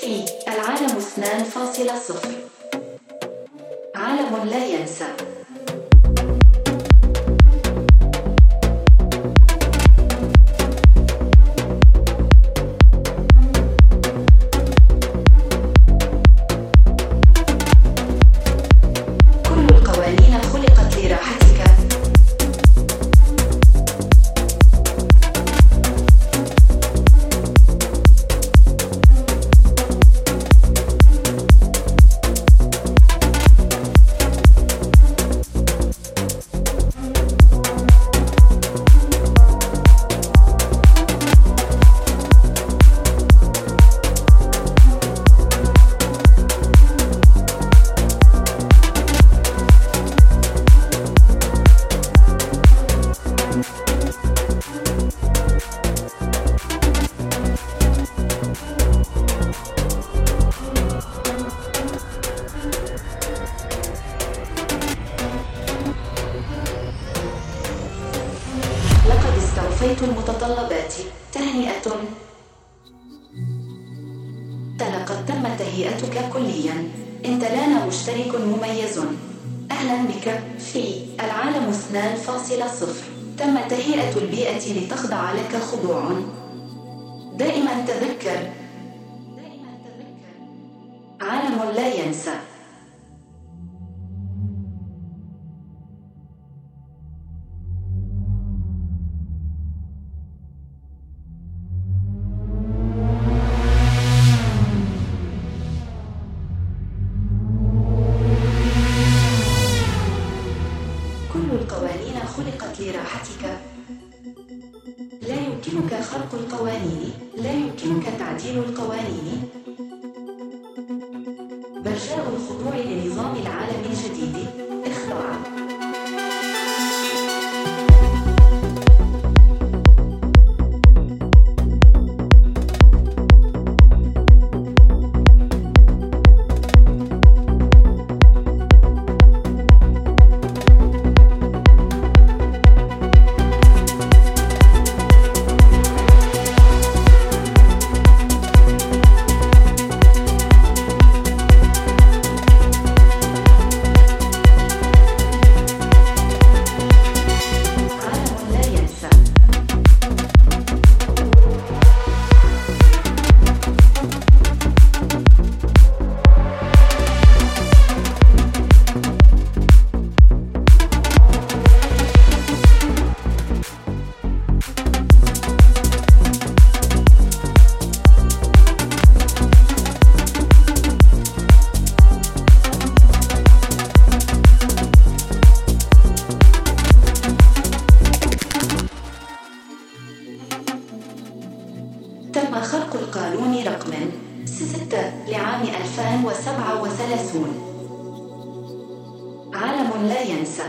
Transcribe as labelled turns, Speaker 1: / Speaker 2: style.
Speaker 1: في العالم 2.0 عالم لا ينسى. استوفيت المتطلبات تهنئة. لقد تم تهيئتك كليا. إنت لنا مشترك مميز. أهلا بك. في العالم 2.0 تم تهيئة البيئة لتخضع لك خضوع. دائما تذكر. دائما تذكر. عالم لا ينسى. يمكنك خلق القوانين. لا يمكنك تعديل القوانين. برجاء الخضوع لنظام العالم الجديد. رقم 6 لعام 2037 عالم لا ينسى.